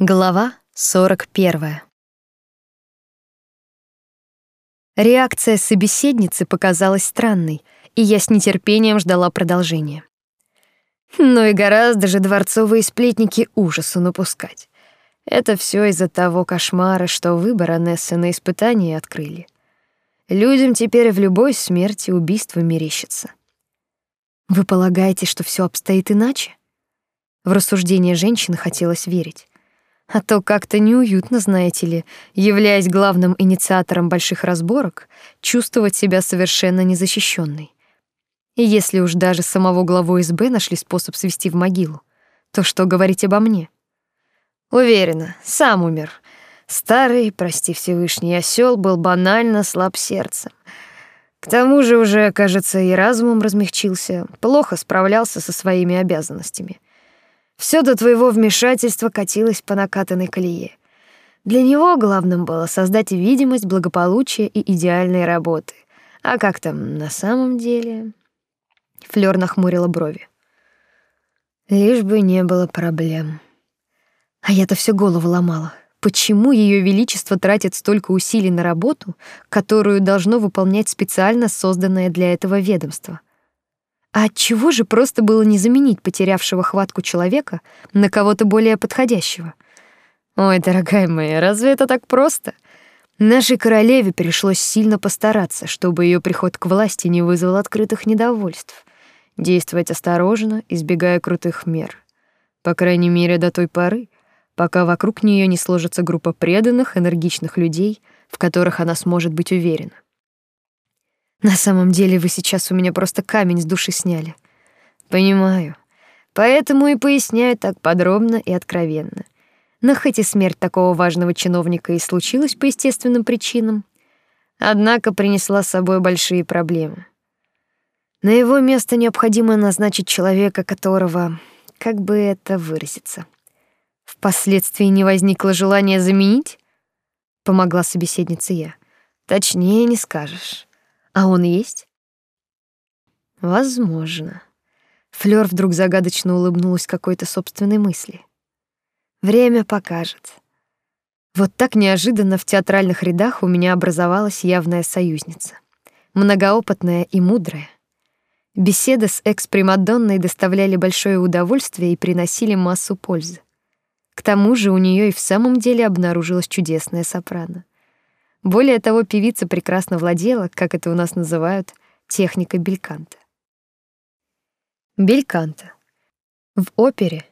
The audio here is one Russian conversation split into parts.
Глава 41. Реакция собеседницы показалась странной, и я с нетерпением ждала продолжения. Ну и гораздо же дворцовые сплетники ужасу напускать. Это все из-за того кошмара, что вы, баронесса, на испытании открыли. Людям теперь в любой смерти убийство мерещится. Вы полагаете, что все обстоит иначе? В рассуждение женщины хотелось верить. А то как-то неуютно, знаете ли, являясь главным инициатором больших разборок, чувствовать себя совершенно незащищенной. И если уж даже самого главу СБ нашли способ свести в могилу, то что говорить обо мне? Уверена, сам умер. Старый, прости Всевышний, осел был банально слаб сердцем. К тому же уже, кажется, и разумом размягчился, плохо справлялся со своими обязанностями — все до твоего вмешательства катилось по накатанной колее. Для него главным было создать видимость благополучия и идеальной работы. А как там на самом деле? Флёр нахмурила брови. Лишь бы не было проблем. А я-то всё голову ломала. Почему Ее величество тратит столько усилий на работу, которую должно выполнять специально созданное для этого ведомство? А чего же просто было не заменить потерявшего хватку человека на кого-то более подходящего? Ой, дорогая моя, разве это так просто? Нашей королеве пришлось сильно постараться, чтобы ее приход к власти не вызвал открытых недовольств. Действовать осторожно, избегая крутых мер. По крайней мере, до той поры, пока вокруг нее не сложится группа преданных, энергичных людей, в которых она сможет быть уверена. На самом деле вы сейчас у меня просто камень с души сняли. Понимаю. Поэтому и поясняю так подробно и откровенно. Но хоть и смерть такого важного чиновника и случилась по естественным причинам, однако принесла с собой большие проблемы. На его место необходимо назначить человека, которого, как бы это выразиться, впоследствии не возникло желания заменить, помогла собеседница я. Точнее не скажешь. А он есть? Возможно. Флёр вдруг загадочно улыбнулась какой-то собственной мысли. Время покажет. Вот так неожиданно в театральных рядах у меня образовалась явная союзница. Многоопытная и мудрая. Беседы с экс-примадонной доставляли большое удовольствие и приносили массу пользы. К тому же у нее и в самом деле обнаружилась чудесная сопрано. Более того, певица прекрасно владела, как это у нас называют, техникой бельканта. Бельканта. В опере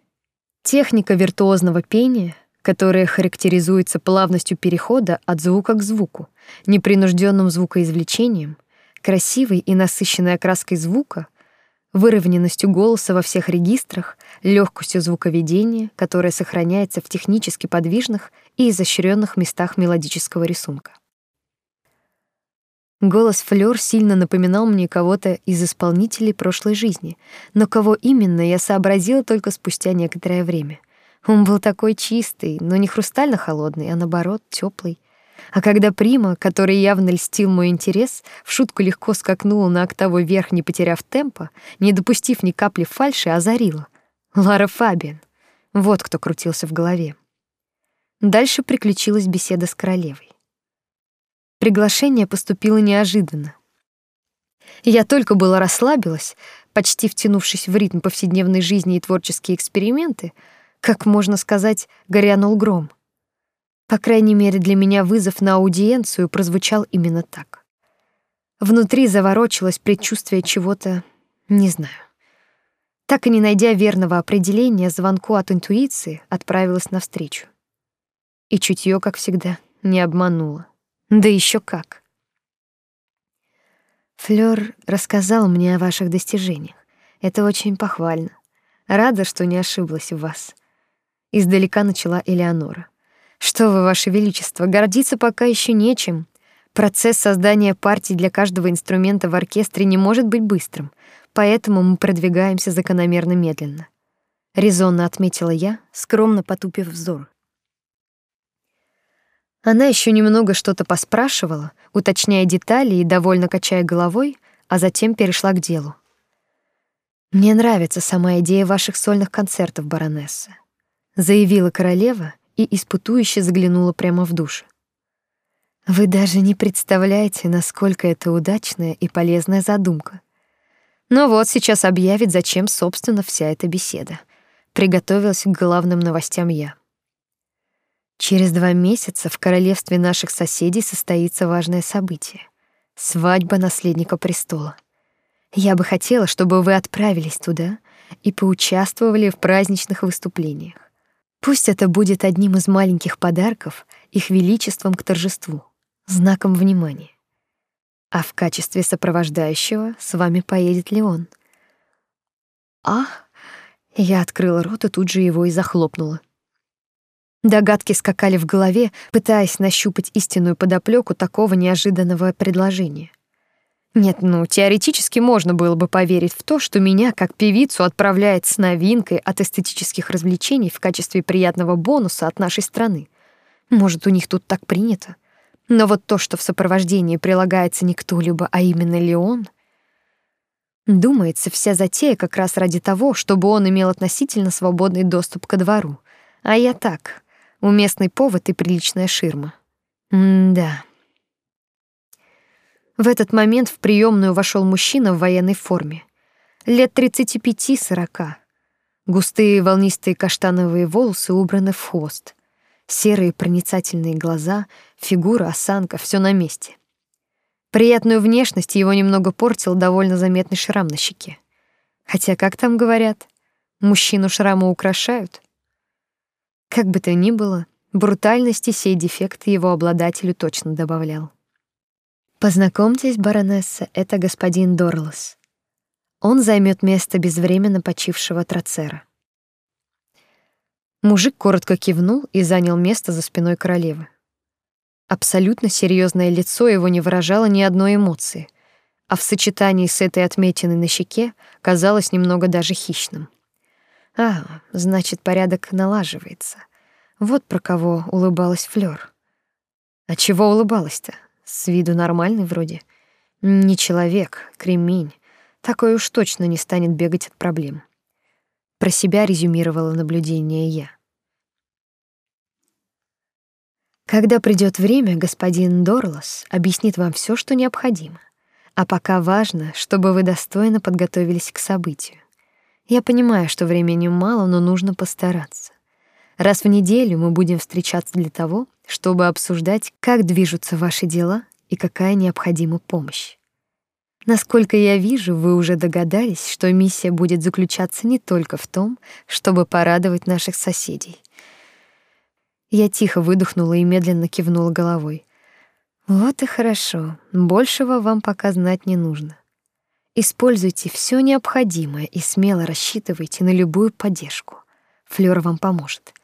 техника виртуозного пения, которая характеризуется плавностью перехода от звука к звуку, непринужденным звукоизвлечением, красивой и насыщенной окраской звука, выровненностью голоса во всех регистрах, легкостью звуковедения, которая сохраняется в технически подвижных и изощренных местах мелодического рисунка. Голос Флёр сильно напоминал мне кого-то из исполнителей прошлой жизни, но кого именно, я сообразила только спустя некоторое время. Он был такой чистый, но не хрустально холодный, а наоборот, теплый. А когда Прима, который явно льстил мой интерес, в шутку легко скакнула на октаву вверх, не потеряв темпа, не допустив ни капли фальши, озарила. Лара Фабиан. Вот кто крутился в голове. Дальше приключилась беседа с королевой. Приглашение поступило неожиданно. Я только было расслабилась, почти втянувшись в ритм повседневной жизни и творческие эксперименты, как можно сказать, горянул гром. По крайней мере, для меня вызов на аудиенцию прозвучал именно так. Внутри заворочилось предчувствие чего-то, не знаю. Так и не найдя верного определения звонку от интуиции, отправилась навстречу. И чутье, как всегда, не обмануло. Да еще как. Флёр рассказал мне о ваших достижениях. Это очень похвально. Рада, что не ошиблась в вас. Издалека начала Элеонора. Что вы, ваше величество, гордиться пока еще нечем. Процесс создания партий для каждого инструмента в оркестре не может быть быстрым, поэтому мы продвигаемся закономерно медленно. Резонно отметила я, скромно потупив взор. Она еще немного что-то поспрашивала, уточняя детали и довольно качая головой, а затем перешла к делу. Мне нравится сама идея ваших сольных концертов, баронесса, заявила королева, и испытующе заглянула прямо в душу. Вы даже не представляете, насколько это удачная и полезная задумка. Но вот сейчас объявит, зачем, собственно, вся эта беседа. Приготовилась к главным новостям я. Через два месяца в королевстве наших соседей состоится важное событие — свадьба наследника престола. Я бы хотела, чтобы вы отправились туда и поучаствовали в праздничных выступлениях. Пусть это будет одним из маленьких подарков их величеством к торжеству, знаком внимания. А в качестве сопровождающего с вами поедет Леон. А? Я открыла рот и тут же его и захлопнула. Догадки скакали в голове, пытаясь нащупать истинную подоплеку такого неожиданного предложения. Нет, ну, теоретически можно было бы поверить в то, что меня, как певицу, отправляет с новинкой от эстетических развлечений в качестве приятного бонуса от нашей страны. Может, у них тут так принято. Но вот то, что в сопровождении прилагается не кто-либо, а именно Леон, думается, вся затея как раз ради того, чтобы он имел относительно свободный доступ ко двору. А я так, уместный повод и приличная ширма. М-да. В этот момент в приемную вошел мужчина в военной форме, лет 35-40. Густые волнистые каштановые волосы убраны в хвост, серые проницательные глаза, фигура, осанка все на месте. Приятную внешность его немного портил довольно заметный шрам на щеке. Хотя, как там говорят, мужчину шрамы украшают. Как бы то ни было, брутальности сей дефект его обладателю точно добавлял. Познакомьтесь, баронесса, это господин Дорлос. Он займет место безвременно почившего Троцера. Мужик коротко кивнул и занял место за спиной королевы. Абсолютно серьезное лицо его не выражало ни одной эмоции, а в сочетании с этой отметиной на щеке казалось немного даже хищным. А, значит, порядок налаживается. Вот про кого улыбалась Флёр. А чего улыбалась-то? С виду нормальный вроде. Не человек, кремень. Такой уж точно не станет бегать от проблем. Про себя резюмировала наблюдение я. Когда придёт время, господин Дорлос объяснит вам всё, что необходимо. А пока важно, чтобы вы достойно подготовились к событию. Я понимаю, что времени мало, но нужно постараться. Раз в неделю мы будем встречаться для того, чтобы обсуждать, как движутся ваши дела и какая необходима помощь. Насколько я вижу, вы уже догадались, что миссия будет заключаться не только в том, чтобы порадовать наших соседей. Я тихо выдохнула и медленно кивнула головой. Вот и хорошо. Большего вам пока знать не нужно. Используйте все необходимое и смело рассчитывайте на любую поддержку. Флёр вам поможет.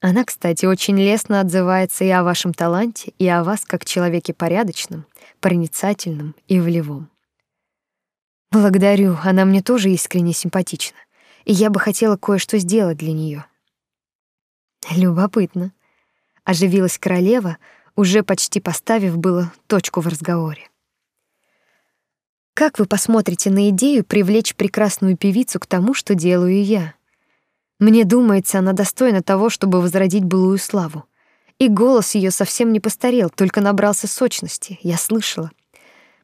Она, кстати, очень лестно отзывается и о вашем таланте, и о вас как человеке порядочном, проницательном и волевом. Благодарю, она мне тоже искренне симпатична, и я бы хотела кое-что сделать для нее. Любопытно. Оживилась королева, уже почти поставив было точку в разговоре. Как вы посмотрите на идею привлечь прекрасную певицу к тому, что делаю я? Мне думается, она достойна того, чтобы возродить былую славу. И голос ее совсем не постарел, только набрался сочности, я слышала.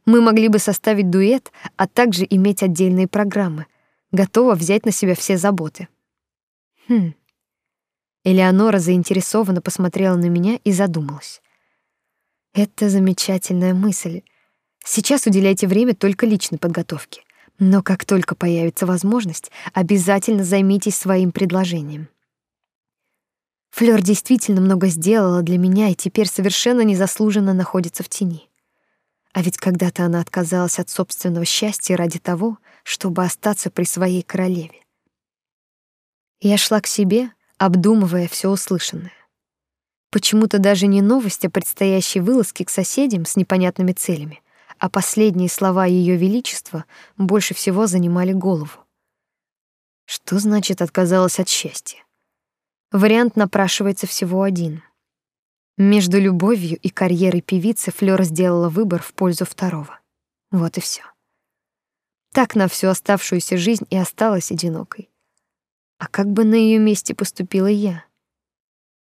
Мы могли бы составить дуэт, а также иметь отдельные программы. Готова взять на себя все заботы. Хм. Элеонора заинтересованно посмотрела на меня и задумалась. Это замечательная мысль. Сейчас уделяйте время только личной подготовке. Но как только появится возможность, обязательно займитесь своим предложением. Флёр действительно много сделала для меня и теперь совершенно незаслуженно находится в тени. А ведь когда-то она отказалась от собственного счастья ради того, чтобы остаться при своей королеве. Я шла к себе, обдумывая все услышанное. Почему-то даже не новость о предстоящей вылазке к соседям с непонятными целями, а последние слова Ее Величества больше всего занимали голову. Что значит отказалась от счастья? Вариант напрашивается всего один. Между любовью и карьерой певицы Флёр сделала выбор в пользу второго. Вот и все. Так на всю оставшуюся жизнь и осталась одинокой. А как бы на ее месте поступила я?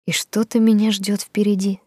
и что-то меня ждет впереди.